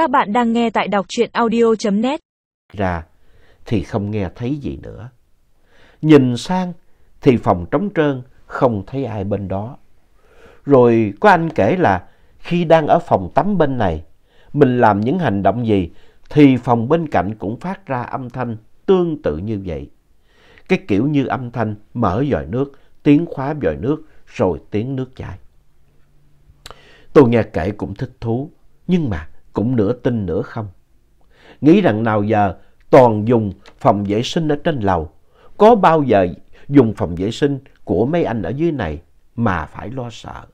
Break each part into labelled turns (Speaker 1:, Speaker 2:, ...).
Speaker 1: Các bạn đang nghe tại đọc truyện audio.net.
Speaker 2: Ra thì không nghe thấy gì nữa. Nhìn sang thì phòng trống trơn, không thấy ai bên đó. Rồi có anh kể là khi đang ở phòng tắm bên này, mình làm những hành động gì thì phòng bên cạnh cũng phát ra âm thanh tương tự như vậy. Cái kiểu như âm thanh mở vòi nước, tiếng khóa vòi nước, rồi tiếng nước chảy. Tôi nghe kể cũng thích thú, nhưng mà cũng nửa tin nửa không. Nghĩ rằng nào giờ toàn dùng phòng vệ sinh ở trên lầu, có bao giờ dùng phòng vệ sinh của mấy anh ở dưới này mà phải lo sợ.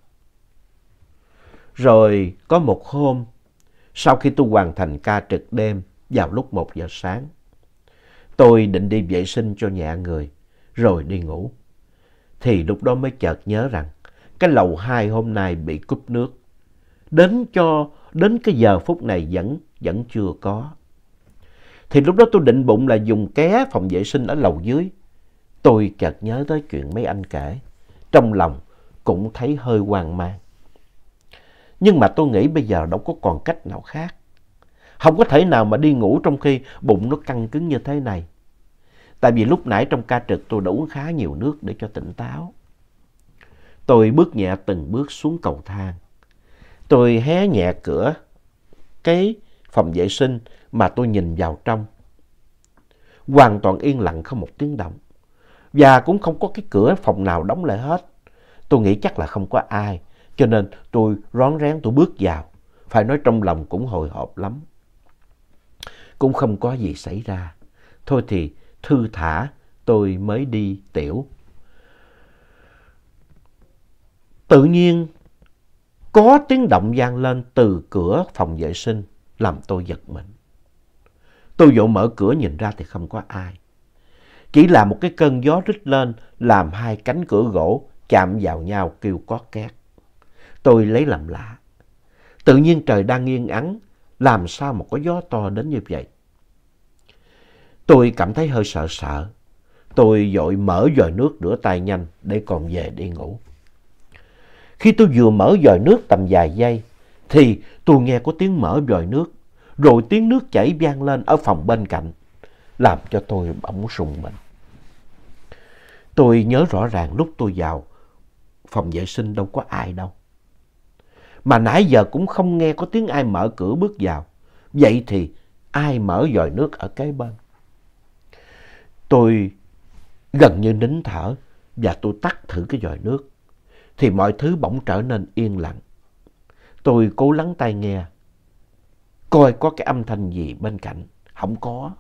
Speaker 2: Rồi có một hôm, sau khi tôi hoàn thành ca trực đêm vào lúc một giờ sáng, tôi định đi vệ sinh cho nhà người, rồi đi ngủ. Thì lúc đó mới chợt nhớ rằng cái lầu hai hôm nay bị cúp nước. Đến cho đến cái giờ phút này vẫn vẫn chưa có. Thì lúc đó tôi định bụng là dùng ké phòng vệ sinh ở lầu dưới. Tôi chợt nhớ tới chuyện mấy anh kể. Trong lòng cũng thấy hơi hoang mang. Nhưng mà tôi nghĩ bây giờ đâu có còn cách nào khác. Không có thể nào mà đi ngủ trong khi bụng nó căng cứng như thế này. Tại vì lúc nãy trong ca trực tôi đã uống khá nhiều nước để cho tỉnh táo. Tôi bước nhẹ từng bước xuống cầu thang. Tôi hé nhẹ cửa cái phòng vệ sinh mà tôi nhìn vào trong. Hoàn toàn yên lặng không một tiếng động. Và cũng không có cái cửa phòng nào đóng lại hết. Tôi nghĩ chắc là không có ai. Cho nên tôi rón rén tôi bước vào. Phải nói trong lòng cũng hồi hộp lắm. Cũng không có gì xảy ra. Thôi thì thư thả tôi mới đi tiểu. Tự nhiên có tiếng động vang lên từ cửa phòng vệ sinh làm tôi giật mình. Tôi vội mở cửa nhìn ra thì không có ai. Chỉ là một cái cơn gió rít lên làm hai cánh cửa gỗ chạm vào nhau kêu có két. Tôi lấy làm lạ. Tự nhiên trời đang yên ắng, làm sao mà có gió to đến như vậy? Tôi cảm thấy hơi sợ sợ. Tôi vội mở vòi nước rửa tay nhanh để còn về đi ngủ. Khi tôi vừa mở vòi nước tầm vài giây, thì tôi nghe có tiếng mở vòi nước, rồi tiếng nước chảy vang lên ở phòng bên cạnh, làm cho tôi bỗng sùng mình. Tôi nhớ rõ ràng lúc tôi vào phòng vệ sinh đâu có ai đâu. Mà nãy giờ cũng không nghe có tiếng ai mở cửa bước vào. Vậy thì ai mở vòi nước ở cái bên? Tôi gần như nín thở và tôi tắt thử cái vòi nước thì mọi thứ bỗng trở nên yên lặng. Tôi cố lắng tai nghe, coi có cái âm thanh gì bên cạnh. Không có.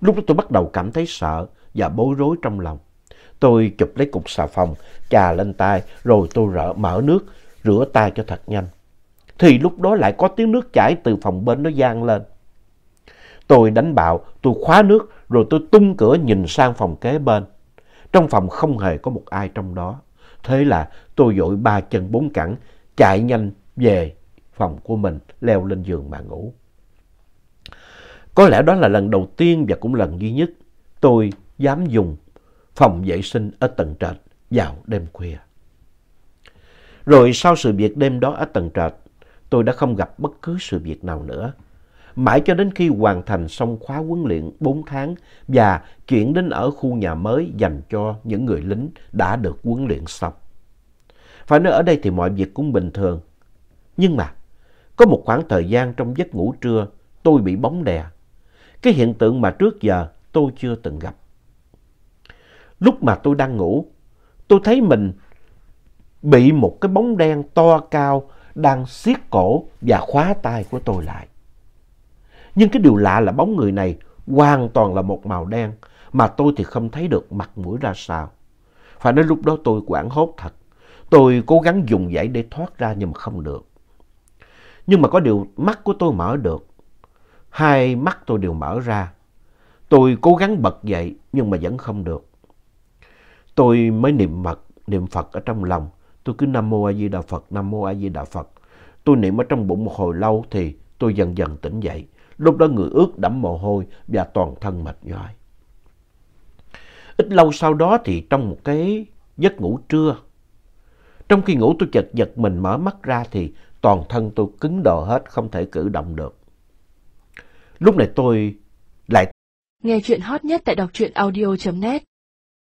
Speaker 2: Lúc đó tôi bắt đầu cảm thấy sợ và bối rối trong lòng. Tôi chụp lấy cục xà phòng, chà lên tay, rồi tôi rỡ, mở nước, rửa tay cho thật nhanh. Thì lúc đó lại có tiếng nước chảy từ phòng bên nó gian lên. Tôi đánh bạo, tôi khóa nước, rồi tôi tung cửa nhìn sang phòng kế bên. Trong phòng không hề có một ai trong đó. Thế là tôi dội ba chân bốn cẳng, chạy nhanh về phòng của mình, leo lên giường mà ngủ. Có lẽ đó là lần đầu tiên và cũng lần duy nhất tôi dám dùng phòng vệ sinh ở tầng trệt vào đêm khuya. Rồi sau sự việc đêm đó ở tầng trệt, tôi đã không gặp bất cứ sự việc nào nữa. Mãi cho đến khi hoàn thành xong khóa huấn luyện 4 tháng và chuyển đến ở khu nhà mới dành cho những người lính đã được huấn luyện xong. Phải nói ở đây thì mọi việc cũng bình thường. Nhưng mà, có một khoảng thời gian trong giấc ngủ trưa, tôi bị bóng đè. Cái hiện tượng mà trước giờ tôi chưa từng gặp. Lúc mà tôi đang ngủ, tôi thấy mình bị một cái bóng đen to cao đang siết cổ và khóa tay của tôi lại. Nhưng cái điều lạ là bóng người này hoàn toàn là một màu đen mà tôi thì không thấy được mặt mũi ra sao. Phải nói lúc đó tôi quảng hốt thật. Tôi cố gắng dùng dãy để thoát ra nhưng mà không được. Nhưng mà có điều mắt của tôi mở được. Hai mắt tôi đều mở ra. Tôi cố gắng bật dậy nhưng mà vẫn không được. Tôi mới niệm mật, niệm Phật ở trong lòng. Tôi cứ Nam Mô A Di Đà Phật, Nam Mô A Di Đà Phật. Tôi niệm ở trong bụng một hồi lâu thì tôi dần dần tỉnh dậy. Lúc đó người ướt đẫm mồ hôi và toàn thân mệt nhòi. Ít lâu sau đó thì trong một cái giấc ngủ trưa, trong khi ngủ tôi chợt giật mình mở mắt ra thì toàn thân tôi cứng đờ hết, không thể cử động được. Lúc này tôi lại
Speaker 1: Nghe chuyện hot nhất tại đọc truyện audio.net